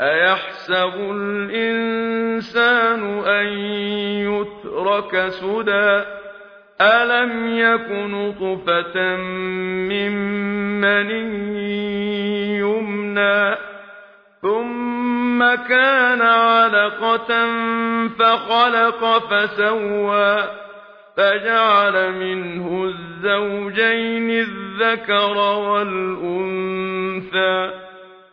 أيحسب الإنسان أن يترك سدى ألم يكن طفة من مني يمنى ثم كان علقة فخلق فسوى فجعل منه الزوجين الذكر والأنثى